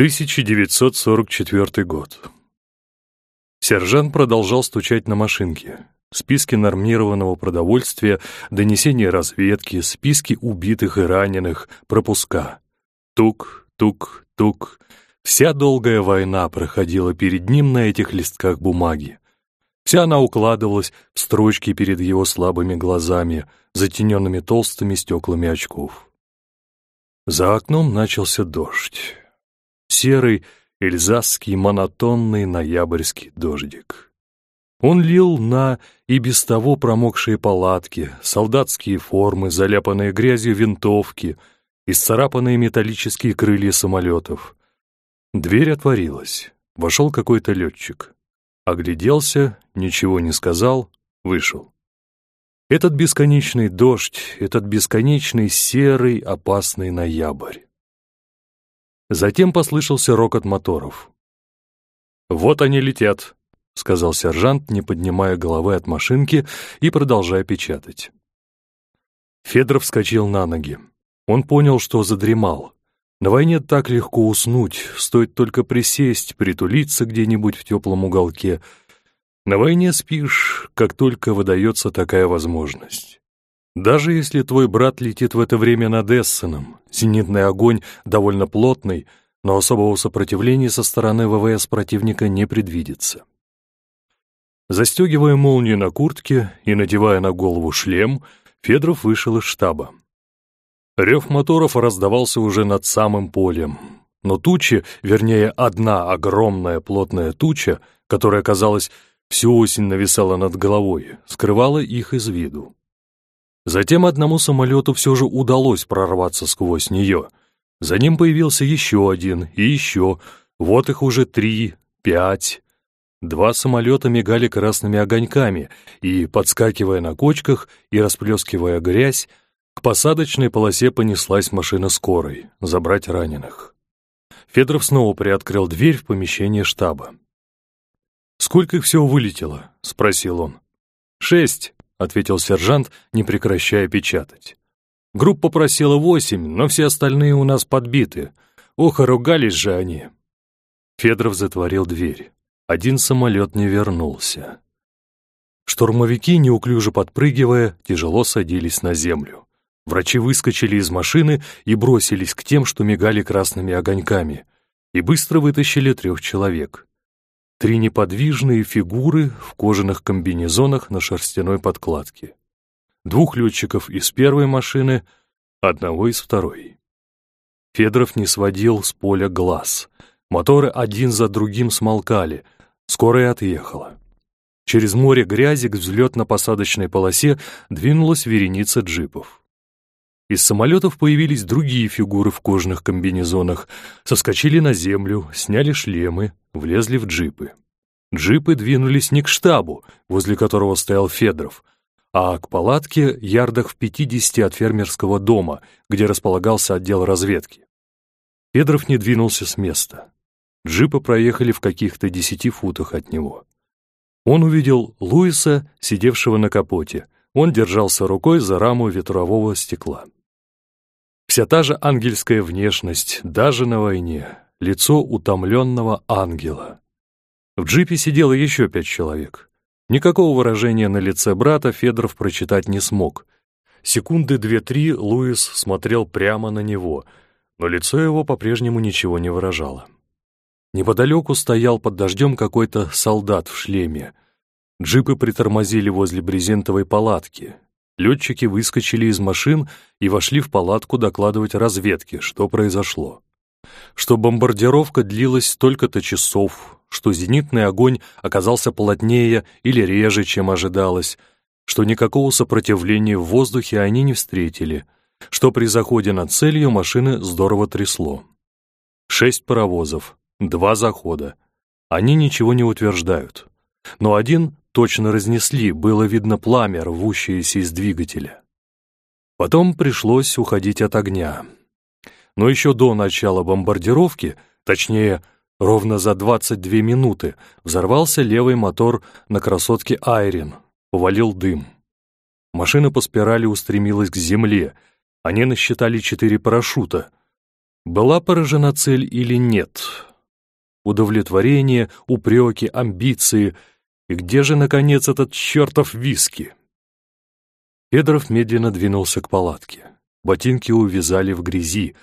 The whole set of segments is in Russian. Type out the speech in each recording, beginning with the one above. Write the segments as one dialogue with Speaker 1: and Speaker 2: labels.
Speaker 1: 1944 год. Сержант продолжал стучать на машинке. Списки нормированного продовольствия, донесения разведки, списки убитых и раненых, пропуска. Тук, тук, тук. Вся долгая война проходила перед ним на этих листках бумаги. Вся она укладывалась в строчки перед его слабыми глазами, затененными толстыми стеклами очков. За окном начался дождь серый, эльзасский, монотонный ноябрьский дождик. Он лил на и без того промокшие палатки, солдатские формы, заляпанные грязью винтовки, исцарапанные металлические крылья самолетов. Дверь отворилась. Вошел какой-то летчик. Огляделся, ничего не сказал, вышел. Этот бесконечный дождь, этот бесконечный серый опасный ноябрь. Затем послышался рокот моторов. «Вот они летят», — сказал сержант, не поднимая головы от машинки и продолжая печатать. Федоров вскочил на ноги. Он понял, что задремал. На войне так легко уснуть, стоит только присесть, притулиться где-нибудь в теплом уголке. На войне спишь, как только выдается такая возможность. Даже если твой брат летит в это время над Эссеном, зенитный огонь довольно плотный, но особого сопротивления со стороны ВВС противника не предвидится. Застегивая молнию на куртке и надевая на голову шлем, Федоров вышел из штаба. Рев моторов раздавался уже над самым полем, но тучи, вернее, одна огромная плотная туча, которая, казалось, всю осень нависала над головой, скрывала их из виду. Затем одному самолету все же удалось прорваться сквозь нее. За ним появился еще один и еще. Вот их уже три, пять. Два самолета мигали красными огоньками, и, подскакивая на кочках и расплескивая грязь, к посадочной полосе понеслась машина скорой, забрать раненых. Федоров снова приоткрыл дверь в помещение штаба. «Сколько их всего вылетело?» — спросил он. «Шесть», ответил сержант, не прекращая печатать. Группа просила восемь, но все остальные у нас подбиты. Ох, ругались же они. Федоров затворил дверь. Один самолет не вернулся. Штурмовики, неуклюже подпрыгивая, тяжело садились на землю. Врачи выскочили из машины и бросились к тем, что мигали красными огоньками, и быстро вытащили трех человек. Три неподвижные фигуры в кожаных комбинезонах на шерстяной подкладке. Двух летчиков из первой машины, одного из второй. Федоров не сводил с поля глаз. Моторы один за другим смолкали. Скорая отъехала. Через море грязи к взлетно-посадочной полосе двинулась вереница джипов. Из самолетов появились другие фигуры в кожаных комбинезонах, соскочили на землю, сняли шлемы, влезли в джипы. Джипы двинулись не к штабу, возле которого стоял Федоров, а к палатке ярдах в 50 от фермерского дома, где располагался отдел разведки. Федоров не двинулся с места. Джипы проехали в каких-то десяти футах от него. Он увидел Луиса, сидевшего на капоте. Он держался рукой за раму ветрового стекла. Вся та же ангельская внешность, даже на войне, лицо утомленного ангела. В джипе сидело еще пять человек. Никакого выражения на лице брата Федоров прочитать не смог. Секунды две-три Луис смотрел прямо на него, но лицо его по-прежнему ничего не выражало. Неподалеку стоял под дождем какой-то солдат в шлеме. Джипы притормозили возле брезентовой палатки. Летчики выскочили из машин и вошли в палатку докладывать разведке, что произошло. Что бомбардировка длилась столько-то часов, что зенитный огонь оказался плотнее или реже, чем ожидалось, что никакого сопротивления в воздухе они не встретили, что при заходе на целью машины здорово трясло. Шесть паровозов, два захода. Они ничего не утверждают. Но один точно разнесли, было видно пламя, рвущееся из двигателя. Потом пришлось уходить от огня. Но еще до начала бомбардировки, точнее, ровно за 22 минуты, взорвался левый мотор на красотке «Айрин», увалил дым. Машина по спирали устремилась к земле, они насчитали четыре парашюта. Была поражена цель или нет? Удовлетворение, упреки, амбиции. И где же, наконец, этот чертов виски? Федоров медленно двинулся к палатке. Ботинки увязали в грязи,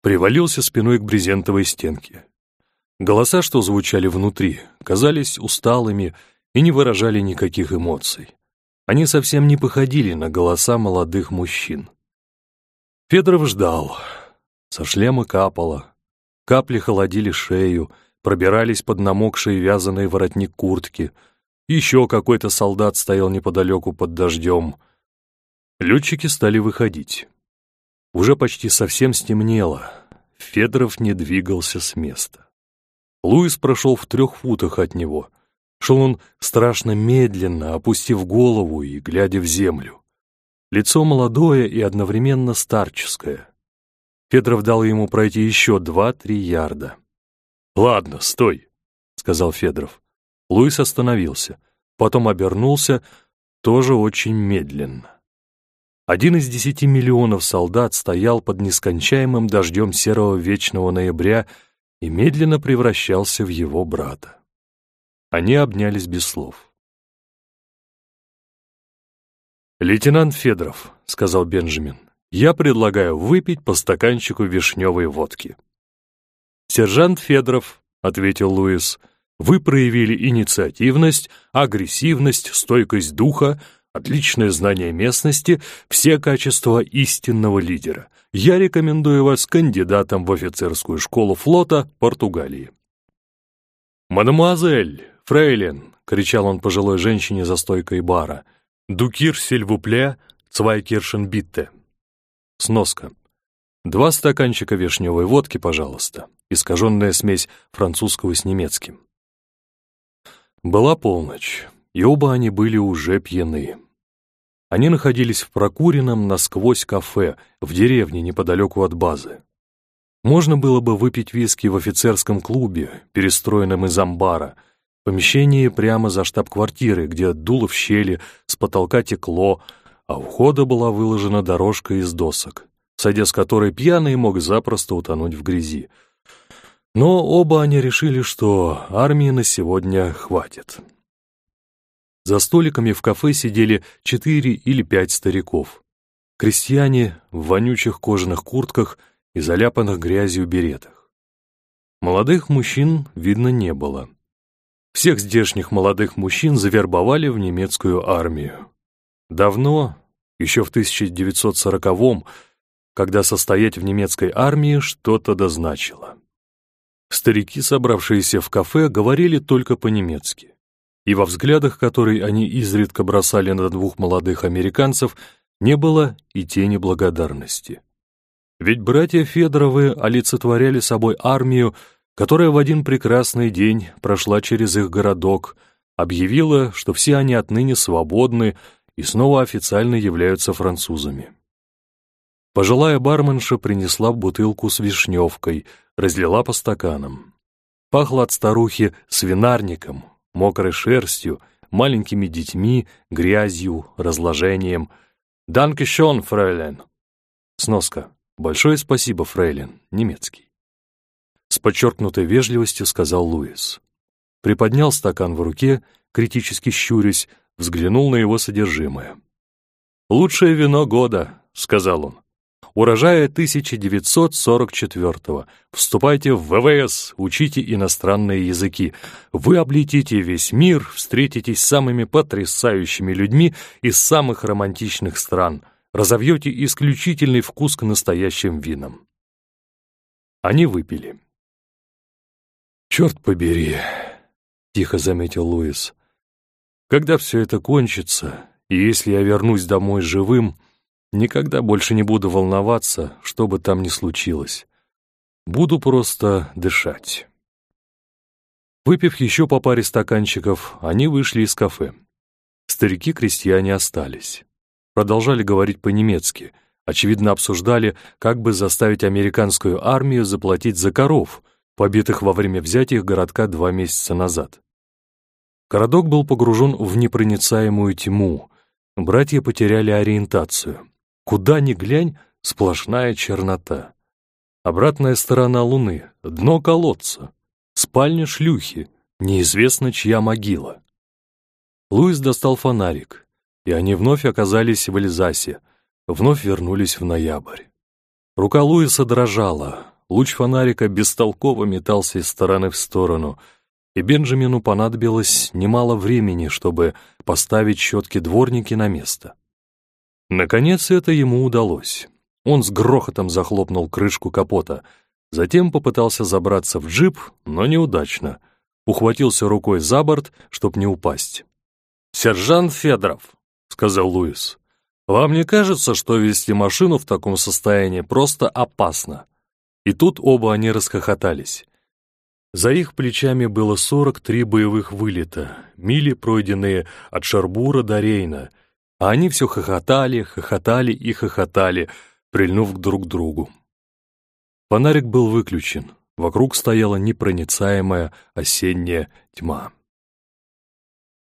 Speaker 1: привалился спиной к брезентовой стенке. Голоса, что звучали внутри, казались усталыми и не выражали никаких эмоций. Они совсем не походили на голоса молодых мужчин. Федоров ждал. Со шлема капало. Капли холодили шею, пробирались под намокший вязаный воротник куртки. Еще какой-то солдат стоял неподалеку под дождем — Летчики стали выходить. Уже почти совсем стемнело. Федоров не двигался с места. Луис прошел в трех футах от него. Шел он страшно медленно, опустив голову и глядя в землю. Лицо молодое и одновременно старческое. Федоров дал ему пройти еще два-три ярда. «Ладно, стой», — сказал Федоров. Луис остановился, потом обернулся, тоже очень медленно. Один из десяти миллионов солдат стоял под нескончаемым дождем серого вечного ноября и медленно превращался в его брата. Они обнялись без слов. «Лейтенант Федоров», — сказал Бенджамин, — «я предлагаю выпить по стаканчику вишневой водки». «Сержант Федоров», — ответил Луис, — «вы проявили инициативность, агрессивность, стойкость духа, отличное знание местности, все качества истинного лидера. Я рекомендую вас кандидатом в офицерскую школу флота Португалии. «Мадемуазель, фрейлин!» — кричал он пожилой женщине за стойкой бара. «Дукир сельвупле, цвайкиршен битте». Сноска. Два стаканчика вишневой водки, пожалуйста. Искаженная смесь французского с немецким. Была полночь, и оба они были уже пьяны. Они находились в прокуренном насквозь кафе в деревне неподалеку от базы. Можно было бы выпить виски в офицерском клубе, перестроенном из амбара, помещении прямо за штаб-квартирой, где дуло в щели, с потолка текло, а у входа была выложена дорожка из досок, сойдя с которой пьяный мог запросто утонуть в грязи. Но оба они решили, что армии на сегодня хватит. За столиками в кафе сидели четыре или пять стариков. Крестьяне в вонючих кожаных куртках и заляпанных грязью беретах. Молодых мужчин видно не было. Всех здешних молодых мужчин завербовали в немецкую армию. Давно, еще в 1940-м, когда состоять в немецкой армии что-то дозначило. Старики, собравшиеся в кафе, говорили только по-немецки и во взглядах, которые они изредка бросали на двух молодых американцев, не было и тени благодарности. Ведь братья Федоровы олицетворяли собой армию, которая в один прекрасный день прошла через их городок, объявила, что все они отныне свободны и снова официально являются французами. Пожилая барменша принесла бутылку с вишневкой, разлила по стаканам. Пахло от старухи свинарником, мокрой шерстью, маленькими детьми, грязью, разложением. «Данке шон, фрейлен!» Сноска. «Большое спасибо, фрейлен», немецкий. С подчеркнутой вежливостью сказал Луис. Приподнял стакан в руке, критически щурясь, взглянул на его содержимое. «Лучшее вино года», — сказал он урожая 1944-го. Вступайте в ВВС, учите иностранные языки. Вы облетите весь мир, встретитесь с самыми потрясающими людьми из самых романтичных стран, разовьете исключительный вкус к настоящим винам. Они выпили. «Черт побери», — тихо заметил Луис, — «когда все это кончится, и если я вернусь домой живым, — Никогда больше не буду волноваться, что бы там ни случилось. Буду просто дышать. Выпив еще по паре стаканчиков, они вышли из кафе. Старики-крестьяне остались. Продолжали говорить по-немецки. Очевидно, обсуждали, как бы заставить американскую армию заплатить за коров, побитых во время взятия городка два месяца назад. Городок был погружен в непроницаемую тьму. Братья потеряли ориентацию. Куда ни глянь, сплошная чернота. Обратная сторона Луны, дно колодца, спальня шлюхи, неизвестно чья могила. Луис достал фонарик, и они вновь оказались в Эльзасе, вновь вернулись в ноябрь. Рука Луиса дрожала, луч фонарика бестолково метался из стороны в сторону, и Бенджамину понадобилось немало времени, чтобы поставить щетки-дворники на место. Наконец это ему удалось. Он с грохотом захлопнул крышку капота, затем попытался забраться в джип, но неудачно. Ухватился рукой за борт, чтоб не упасть. «Сержант Федоров», — сказал Луис, — «вам не кажется, что вести машину в таком состоянии просто опасно?» И тут оба они расхохотались. За их плечами было 43 боевых вылета, мили, пройденные от Шарбура до Рейна, а они все хохотали, хохотали и хохотали, прильнув друг к другу. Фонарик был выключен, вокруг стояла непроницаемая осенняя тьма.